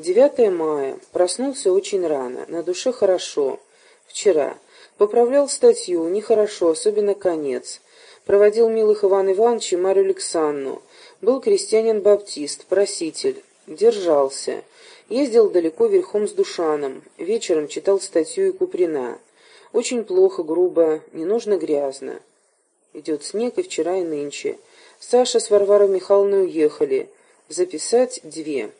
9 мая. Проснулся очень рано. На душе хорошо. Вчера. Поправлял статью. Нехорошо, особенно конец. Проводил милых Иван Иванович и Марию Александру. Был крестьянин-баптист, проситель. Держался. Ездил далеко верхом с Душаном. Вечером читал статью и Куприна. Очень плохо, грубо, не нужно грязно. Идет снег и вчера, и нынче. Саша с Варварой Михайловной уехали. Записать две.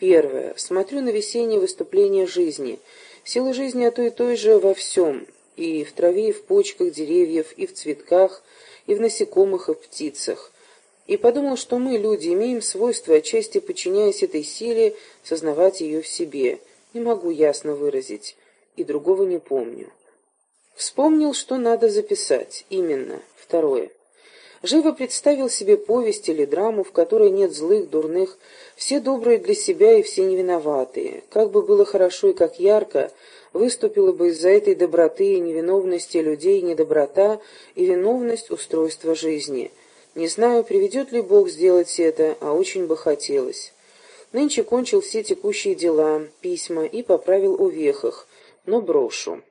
Первое. Смотрю на весеннее выступление жизни. Сила жизни о той и той же во всем. И в траве, и в почках деревьев, и в цветках, и в насекомых, и в птицах. И подумал, что мы, люди, имеем свойство, отчасти подчиняясь этой силе, сознавать ее в себе. Не могу ясно выразить. И другого не помню. Вспомнил, что надо записать. Именно. Второе. Живо представил себе повесть или драму, в которой нет злых, дурных, все добрые для себя и все невиноватые. Как бы было хорошо и как ярко выступила бы из-за этой доброты и невиновности людей недоброта и виновность устройства жизни. Не знаю, приведет ли Бог сделать это, а очень бы хотелось. Нынче кончил все текущие дела, письма и поправил о вехах, но брошу.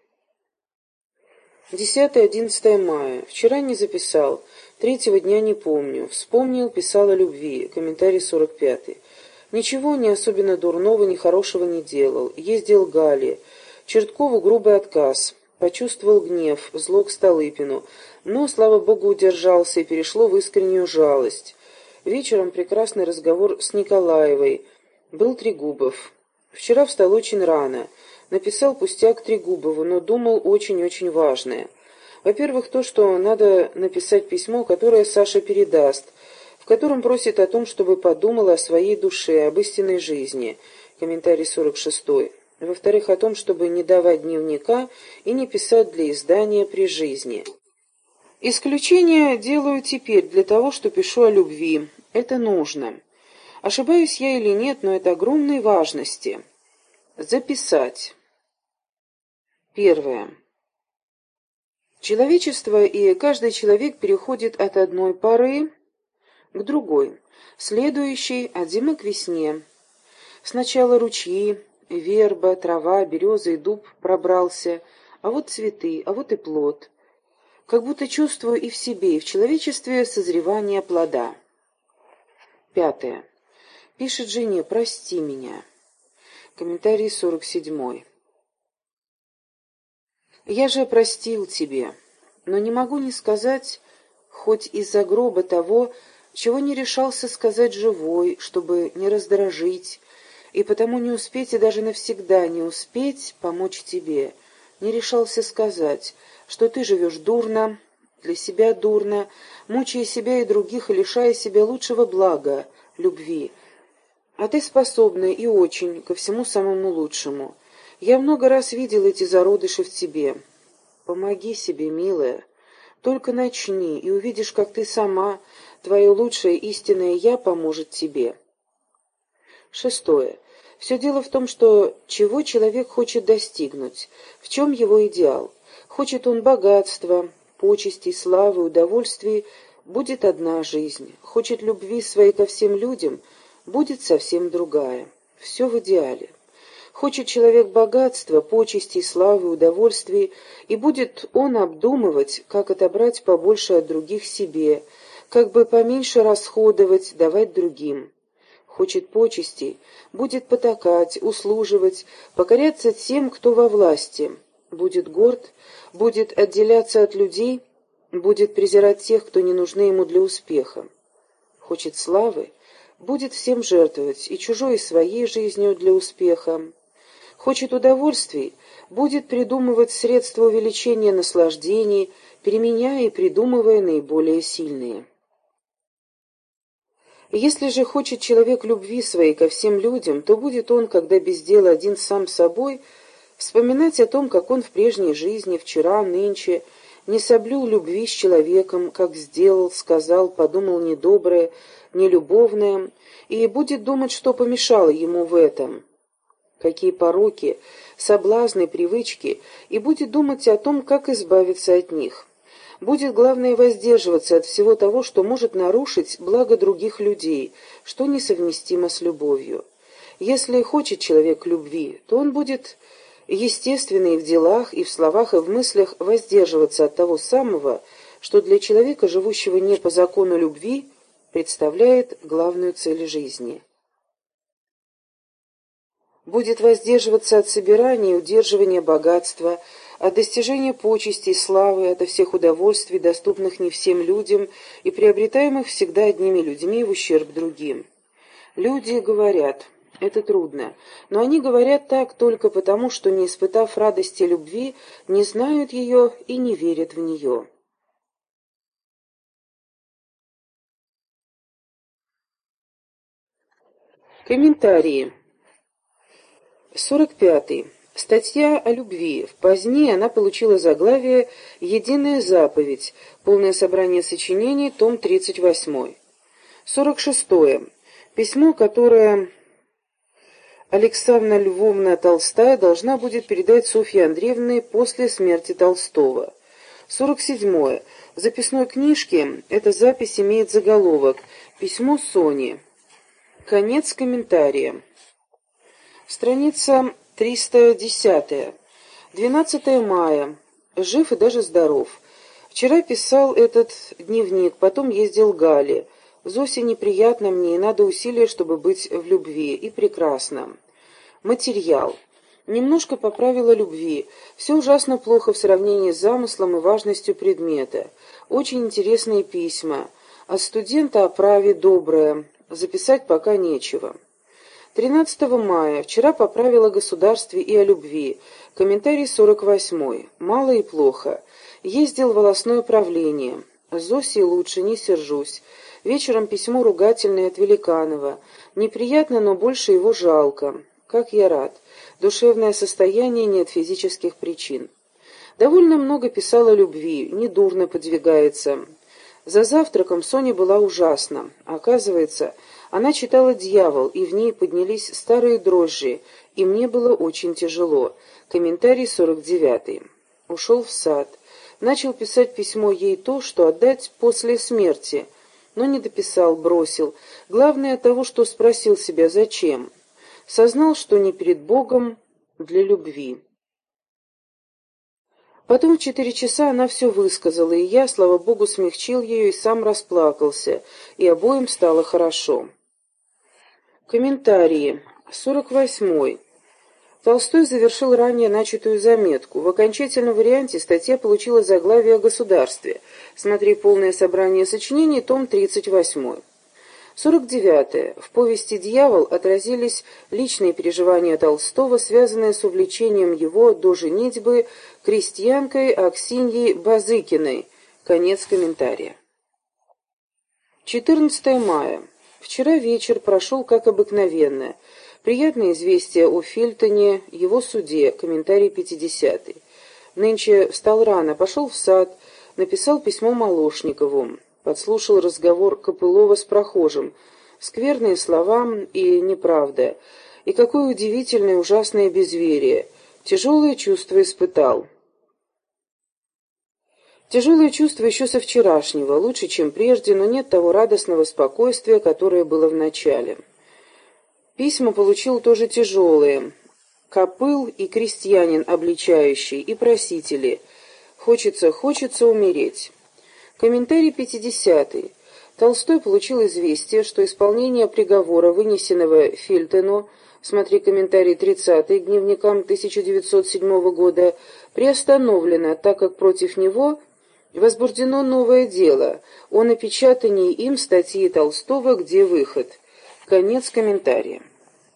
10-11 мая. Вчера не записал. Третьего дня не помню. Вспомнил, писал о любви. Комментарий 45. Ничего не особенно дурного, ни хорошего не делал. Ездил Гали. Черткову грубый отказ. Почувствовал гнев, зло к Столыпину. Но, слава богу, удержался и перешло в искреннюю жалость. Вечером прекрасный разговор с Николаевой. Был Трегубов. Вчера встал очень рано. Написал пустяк Трегубову, но думал очень-очень важное. Во-первых, то, что надо написать письмо, которое Саша передаст, в котором просит о том, чтобы подумала о своей душе, об истинной жизни. Комментарий 46. Во-вторых, о том, чтобы не давать дневника и не писать для издания при жизни. Исключение делаю теперь для того, что пишу о любви. Это нужно. Ошибаюсь я или нет, но это огромной важности. Записать. Первое. Человечество и каждый человек переходит от одной поры к другой, следующей от зимы к весне. Сначала ручьи, верба, трава, береза и дуб пробрался, а вот цветы, а вот и плод. Как будто чувствую и в себе, и в человечестве созревание плода. Пятое. Пишет жене «Прости меня». Комментарий сорок седьмой. Я же простил тебе, но не могу не сказать, хоть из-за гроба того, чего не решался сказать живой, чтобы не раздражить, и потому не успеть и даже навсегда не успеть помочь тебе. Не решался сказать, что ты живешь дурно, для себя дурно, мучая себя и других и лишая себя лучшего блага, любви. А ты способна и очень ко всему самому лучшему. Я много раз видел эти зародыши в тебе. Помоги себе, милая. Только начни, и увидишь, как ты сама, твое лучшее истинное «я» поможет тебе. Шестое. Все дело в том, что чего человек хочет достигнуть, в чем его идеал. Хочет он богатства, почестей, славы, удовольствий, будет одна жизнь. Хочет любви своей ко всем людям, будет совсем другая. Все в идеале. Хочет человек богатства, почестей, славы, удовольствий, и будет он обдумывать, как отобрать побольше от других себе, как бы поменьше расходовать, давать другим. Хочет почестей, будет потакать, услуживать, покоряться тем, кто во власти. Будет горд, будет отделяться от людей, будет презирать тех, кто не нужны ему для успеха. Хочет славы, будет всем жертвовать, и чужой, и своей жизнью для успеха хочет удовольствий, будет придумывать средства увеличения наслаждений, переменяя и придумывая наиболее сильные. Если же хочет человек любви своей ко всем людям, то будет он, когда без дела один сам собой, вспоминать о том, как он в прежней жизни, вчера, нынче, не соблюл любви с человеком, как сделал, сказал, подумал недоброе, нелюбовное, и будет думать, что помешало ему в этом какие пороки, соблазны, привычки, и будет думать о том, как избавиться от них. Будет, главное, воздерживаться от всего того, что может нарушить благо других людей, что несовместимо с любовью. Если хочет человек любви, то он будет естественно и в делах, и в словах, и в мыслях воздерживаться от того самого, что для человека, живущего не по закону любви, представляет главную цель жизни. Будет воздерживаться от собирания и удерживания богатства, от достижения почестей, славы, от всех удовольствий, доступных не всем людям и приобретаемых всегда одними людьми в ущерб другим. Люди говорят, это трудно, но они говорят так только потому, что, не испытав радости любви, не знают ее и не верят в нее. Комментарии. 45. -й. Статья о любви. Позднее она получила заглавие «Единая заповедь», полное собрание сочинений, том 38. 46. -е. Письмо, которое Александра Львовна Толстая должна будет передать Софье Андреевне после смерти Толстого. 47. -е. В записной книжке эта запись имеет заголовок «Письмо Сони». Конец комментария. Страница 310. 12 мая. Жив и даже здоров. Вчера писал этот дневник, потом ездил Гали. Зося неприятно мне, и надо усилия, чтобы быть в любви. И прекрасно. Материал. Немножко поправила любви. Все ужасно плохо в сравнении с замыслом и важностью предмета. Очень интересные письма. От студента о праве доброе записать пока нечего. 13 мая. Вчера поправила государстве и о любви. Комментарий 48. Мало и плохо. Ездил в волосное правление. Зоси лучше, не сержусь. Вечером письмо ругательное от Великанова. Неприятно, но больше его жалко. Как я рад. Душевное состояние нет физических причин. Довольно много писал о любви, недурно подвигается. За завтраком Соня была ужасна. Оказывается, она читала «Дьявол», и в ней поднялись старые дрожжи, и мне было очень тяжело. Комментарий 49. Ушел в сад. Начал писать письмо ей то, что отдать после смерти, но не дописал, бросил. Главное того, что спросил себя «Зачем?». Сознал, что не перед Богом, для любви. Потом в четыре часа она все высказала, и я, слава богу, смягчил ее и сам расплакался, и обоим стало хорошо. Комментарии. 48. Толстой завершил ранее начатую заметку. В окончательном варианте статья получила заглавие о государстве. Смотри полное собрание сочинений, том 38. 49. В повести «Дьявол» отразились личные переживания Толстого, связанные с увлечением его до женитьбы крестьянкой Аксиньей Базыкиной. Конец комментария. 14 мая. Вчера вечер прошел как обыкновенно. Приятное известие о Фильтоне, его суде, комментарий 50 -й. Нынче встал рано, пошел в сад, написал письмо Молошникову подслушал разговор Копылова с прохожим. Скверные слова и неправда. И какое удивительное ужасное безверие. Тяжелое чувство испытал. Тяжелое чувство еще со вчерашнего, лучше, чем прежде, но нет того радостного спокойствия, которое было в начале. Письма получил тоже тяжелые. Копыл и крестьянин обличающий, и просители. Хочется, хочется умереть. Комментарий 50. -й. Толстой получил известие, что исполнение приговора, вынесенного Фильтену, смотри комментарий 30 к дневникам 1907 года, приостановлено, так как против него возбуждено новое дело о напечатании им статьи Толстого «Где выход?». Конец комментария.